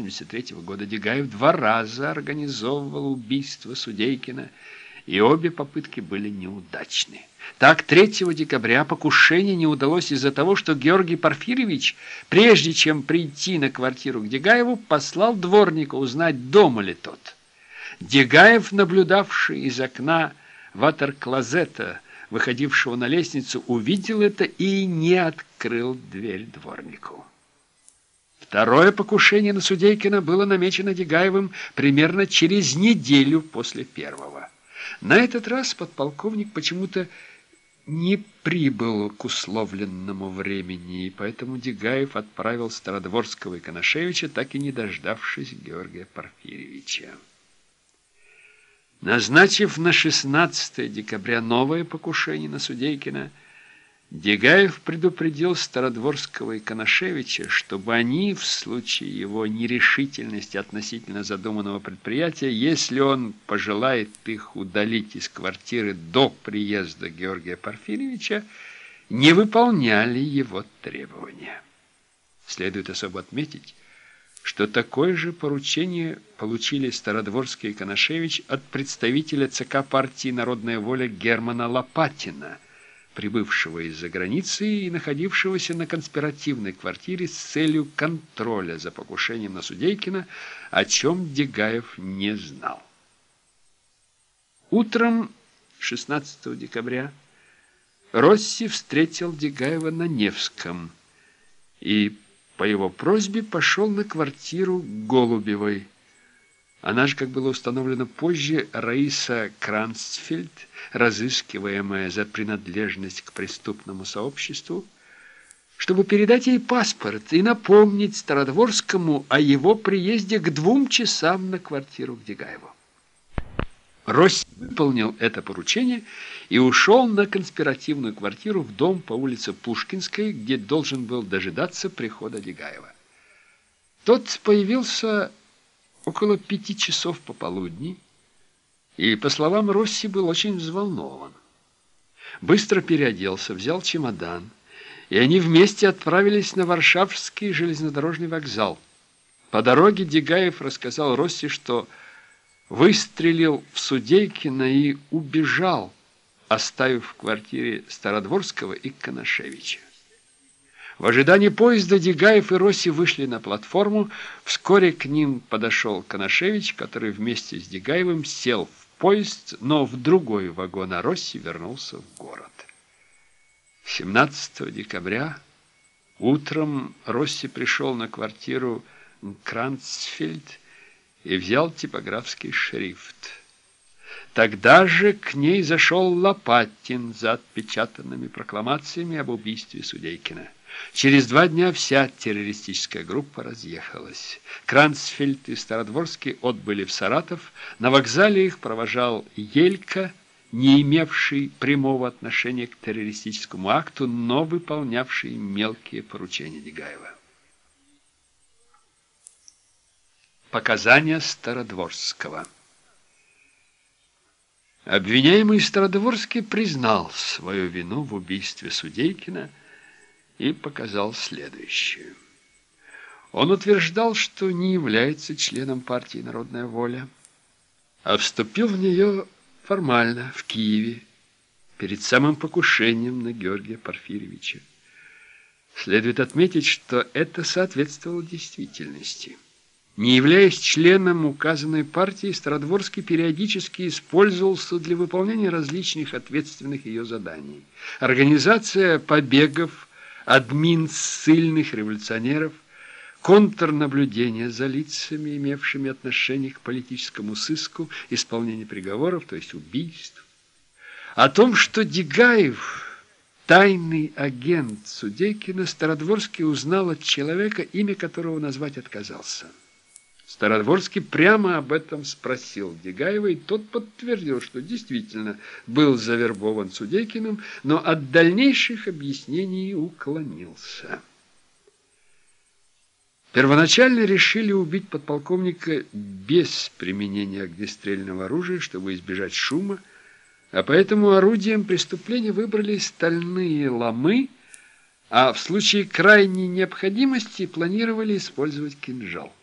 1883 года Дегаев два раза организовывал убийство Судейкина, и обе попытки были неудачны. Так, 3 декабря покушение не удалось из-за того, что Георгий Порфирьевич, прежде чем прийти на квартиру к Дегаеву, послал дворника узнать, дома ли тот. Дегаев, наблюдавший из окна ватер-клозета, выходившего на лестницу, увидел это и не открыл дверь дворнику. Второе покушение на Судейкина было намечено Дегаевым примерно через неделю после первого. На этот раз подполковник почему-то не прибыл к условленному времени, и поэтому Дегаев отправил Стародворского и Коношевича, так и не дождавшись Георгия Порфирьевича. Назначив на 16 декабря новое покушение на Судейкина, Дегаев предупредил Стародворского и Коношевича, чтобы они, в случае его нерешительности относительно задуманного предприятия, если он пожелает их удалить из квартиры до приезда Георгия Порфирьевича, не выполняли его требования. Следует особо отметить, что такое же поручение получили Стародворский и Коношевич от представителя ЦК партии «Народная воля» Германа Лопатина, прибывшего из-за границы и находившегося на конспиративной квартире с целью контроля за покушением на Судейкина, о чем Дегаев не знал. Утром 16 декабря Росси встретил Дегаева на Невском и по его просьбе пошел на квартиру Голубевой. Она же, как было установлено позже, Раиса Кранцфельд, разыскиваемая за принадлежность к преступному сообществу, чтобы передать ей паспорт и напомнить Стародворскому о его приезде к двум часам на квартиру к Дегаеву. Рось выполнил это поручение и ушел на конспиративную квартиру в дом по улице Пушкинской, где должен был дожидаться прихода Дегаева. Тот появился около пяти часов пополудни, и, по словам Росси, был очень взволнован. Быстро переоделся, взял чемодан, и они вместе отправились на Варшавский железнодорожный вокзал. По дороге Дегаев рассказал Росси, что выстрелил в Судейкина и убежал, оставив в квартире Стародворского и Коношевича. В ожидании поезда Дегаев и Росси вышли на платформу. Вскоре к ним подошел Коношевич, который вместе с Дегаевым сел в поезд, но в другой вагон, а Росси вернулся в город. 17 декабря утром Росси пришел на квартиру Кранцфельд и взял типографский шрифт. Тогда же к ней зашел Лопатин за отпечатанными прокламациями об убийстве Судейкина. Через два дня вся террористическая группа разъехалась. Кранцфельд и Стародворский отбыли в Саратов. На вокзале их провожал Елька, не имевший прямого отношения к террористическому акту, но выполнявший мелкие поручения Дегаева. Показания Стародворского Обвиняемый Стародворский признал свою вину в убийстве Судейкина и показал следующее. Он утверждал, что не является членом партии «Народная воля», а вступил в нее формально в Киеве перед самым покушением на Георгия Порфирьевича. Следует отметить, что это соответствовало действительности. Не являясь членом указанной партии, Стародворский периодически использовался для выполнения различных ответственных ее заданий. Организация побегов, админ ссыльных революционеров, контрнаблюдение за лицами, имевшими отношение к политическому сыску, исполнение приговоров, то есть убийств. О том, что Дегаев тайный агент Судейкина, Стародворский узнал от человека, имя которого назвать отказался. Стародворский прямо об этом спросил Дегаева, и тот подтвердил, что действительно был завербован Судейкиным, но от дальнейших объяснений уклонился. Первоначально решили убить подполковника без применения огнестрельного оружия, чтобы избежать шума, а поэтому орудием преступления выбрали стальные ломы, а в случае крайней необходимости планировали использовать кинжал.